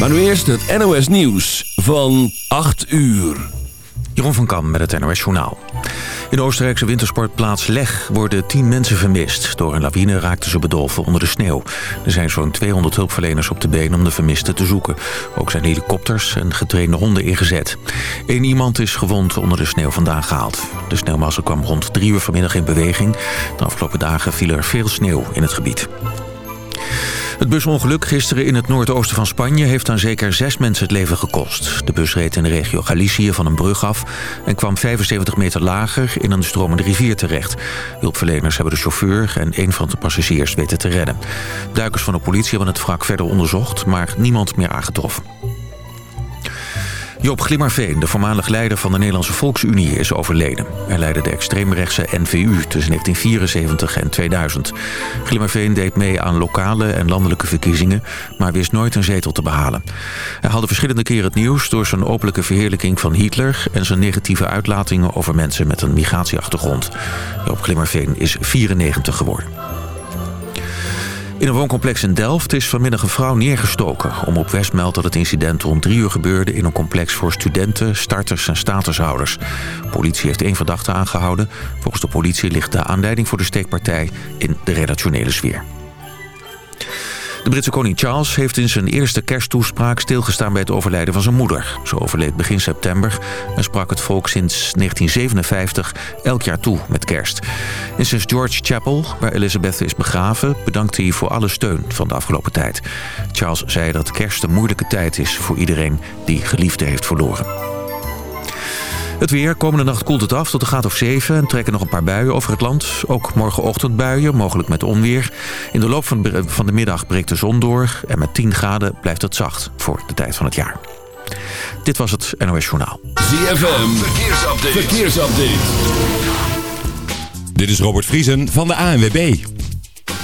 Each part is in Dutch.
Maar nu eerst het NOS Nieuws van 8 uur. Jeroen van Kam met het NOS Journaal. In de Oostenrijkse wintersportplaats Leg worden tien mensen vermist. Door een lawine raakten ze bedolven onder de sneeuw. Er zijn zo'n 200 hulpverleners op de been om de vermisten te zoeken. Ook zijn helikopters en getrainde honden ingezet. Eén iemand is gewond onder de sneeuw vandaan gehaald. De sneeuwmassa kwam rond drie uur vanmiddag in beweging. De afgelopen dagen viel er veel sneeuw in het gebied. Het busongeluk gisteren in het noordoosten van Spanje... heeft aan zeker zes mensen het leven gekost. De bus reed in de regio Galicië van een brug af... en kwam 75 meter lager in een stromende rivier terecht. Hulpverleners hebben de chauffeur en een van de passagiers weten te redden. Duikers van de politie hebben het wrak verder onderzocht... maar niemand meer aangetroffen. Joop Glimmerveen, de voormalig leider van de Nederlandse Volksunie, is overleden. Hij leidde de extreemrechtse NVU tussen 1974 en 2000. Glimmerveen deed mee aan lokale en landelijke verkiezingen... maar wist nooit een zetel te behalen. Hij haalde verschillende keren het nieuws... door zijn openlijke verheerlijking van Hitler... en zijn negatieve uitlatingen over mensen met een migratieachtergrond. Joop Glimmerveen is 94 geworden. In een wooncomplex in Delft is vanmiddag een vrouw neergestoken. Omroep West meldt dat het incident rond drie uur gebeurde... in een complex voor studenten, starters en statushouders. politie heeft één verdachte aangehouden. Volgens de politie ligt de aanleiding voor de steekpartij... in de redactionele sfeer. De Britse koning Charles heeft in zijn eerste kersttoespraak stilgestaan bij het overlijden van zijn moeder. Ze overleed begin september en sprak het volk sinds 1957 elk jaar toe met kerst. In St. George Chapel, waar Elizabeth is begraven, bedankte hij voor alle steun van de afgelopen tijd. Charles zei dat kerst een moeilijke tijd is voor iedereen die geliefde heeft verloren. Het weer. Komende nacht koelt het af tot de graad of 7 en trekken nog een paar buien over het land. Ook morgenochtend buien, mogelijk met onweer. In de loop van de middag breekt de zon door en met 10 graden blijft het zacht voor de tijd van het jaar. Dit was het NOS Journaal. ZFM. Verkeersupdate. Verkeersupdate. Dit is Robert Vriesen van de ANWB.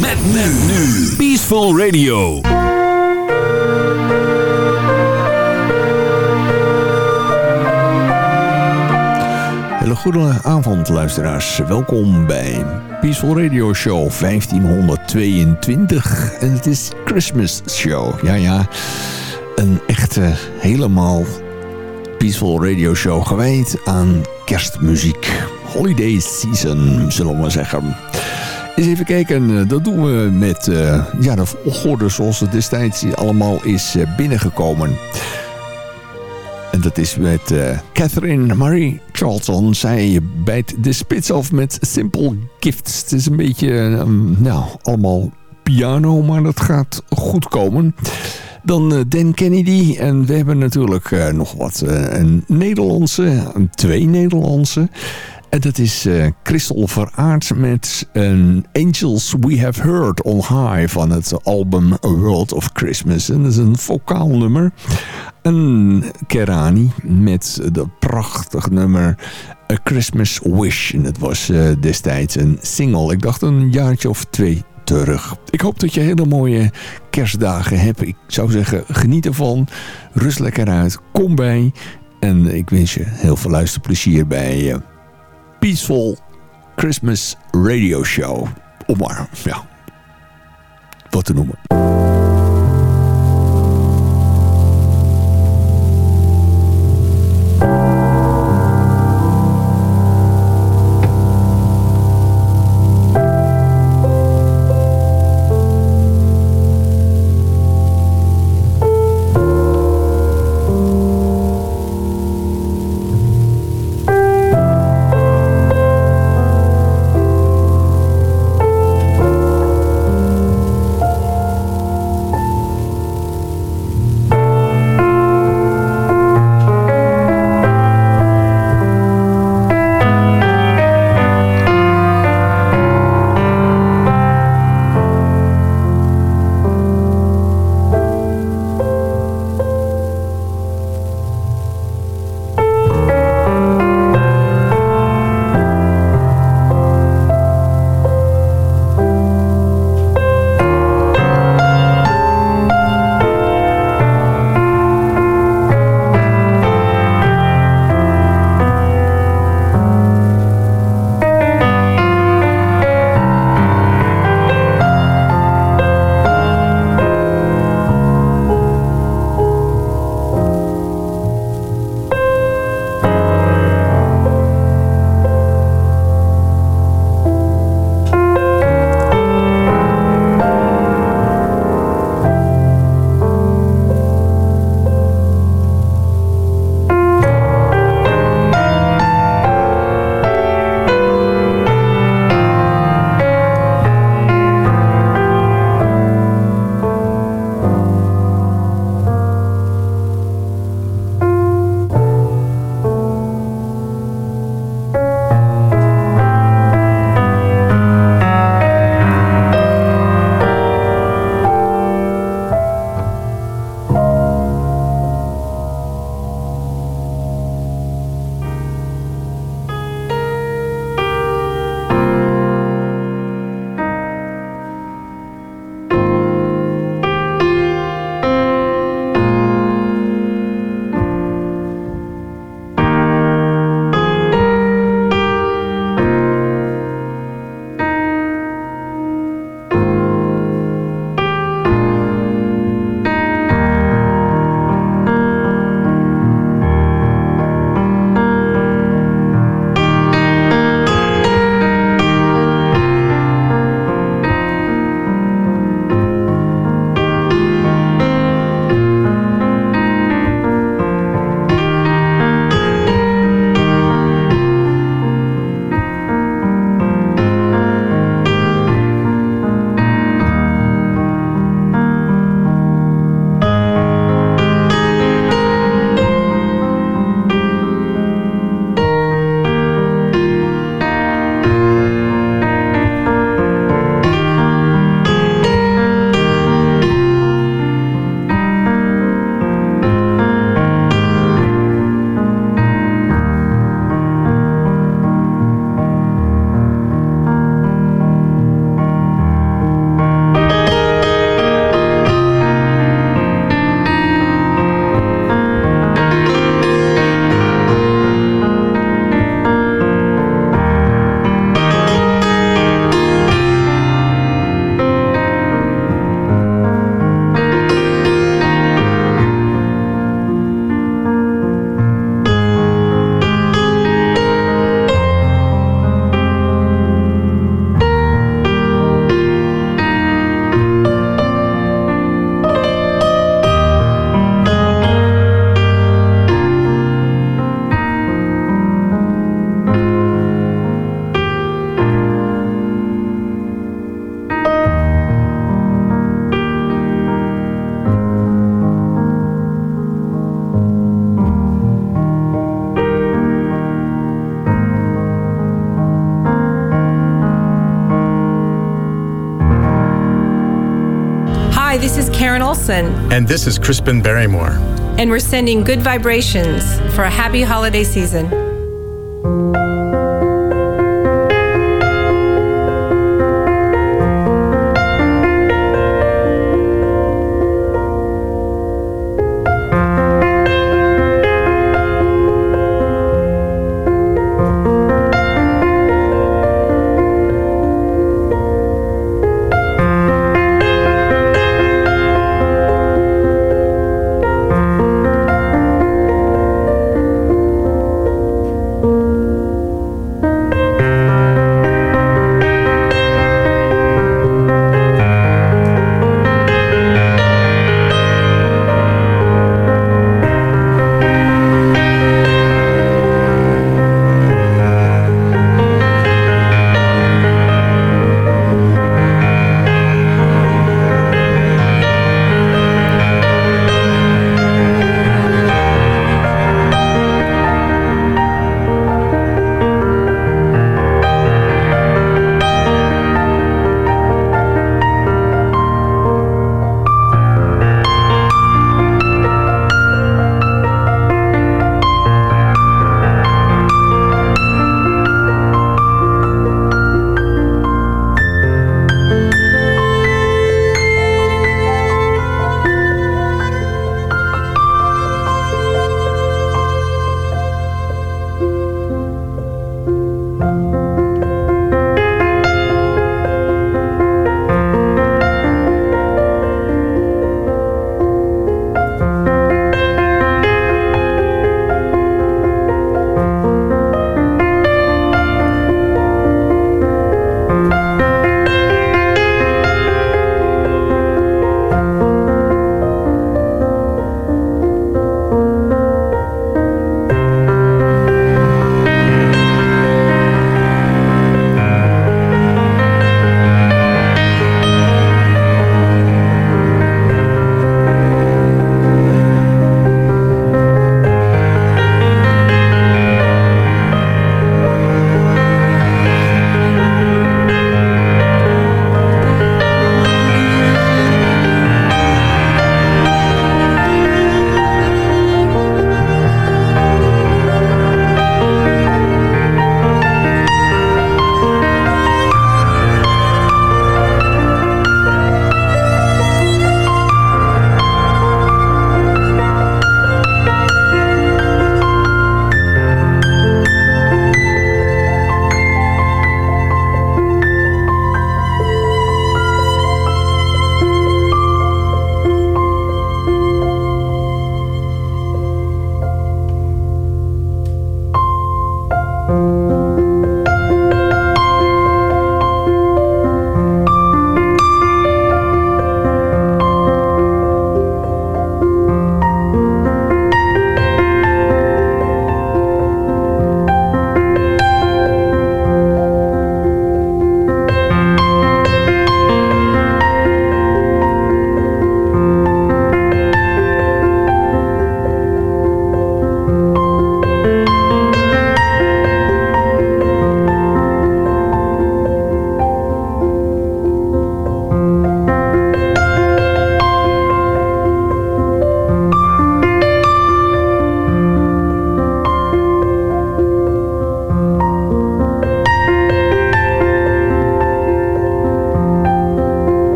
Met men nu. Peaceful Radio. Hele goede avond luisteraars. Welkom bij Peaceful Radio Show 1522. En het is Christmas Show. Ja, ja. Een echte, helemaal Peaceful Radio Show gewijd aan kerstmuziek. Holiday season, zullen we maar zeggen. Eens even kijken, eh, dat doen we met uh, ja, de volgorde zoals het destijds allemaal is uh, binnengekomen. En dat is met uh, Catherine Marie Charlton. Zij bijt de spits af met Simple Gifts. Het is een beetje, um, nou, allemaal piano, maar dat gaat goed komen. Dan Dan Kennedy. En we hebben natuurlijk nog wat een Nederlandse, twee Nederlandse. En dat is uh, Christel Veraard met een Angels We Have Heard on High van het album A World of Christmas. En dat is een vocaal nummer. En Kerani met de prachtig nummer A Christmas Wish. En dat was uh, destijds een single. Ik dacht een jaartje of twee terug. Ik hoop dat je hele mooie kerstdagen hebt. Ik zou zeggen, geniet ervan. Rust lekker uit. Kom bij. En ik wens je heel veel luisterplezier bij... Uh, Peaceful Christmas Radio Show. Om maar, ja, wat te noemen. And this is Crispin Barrymore. And we're sending good vibrations for a happy holiday season.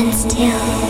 and still.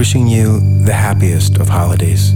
Wishing you the happiest of holidays.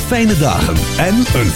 Fijne dagen en een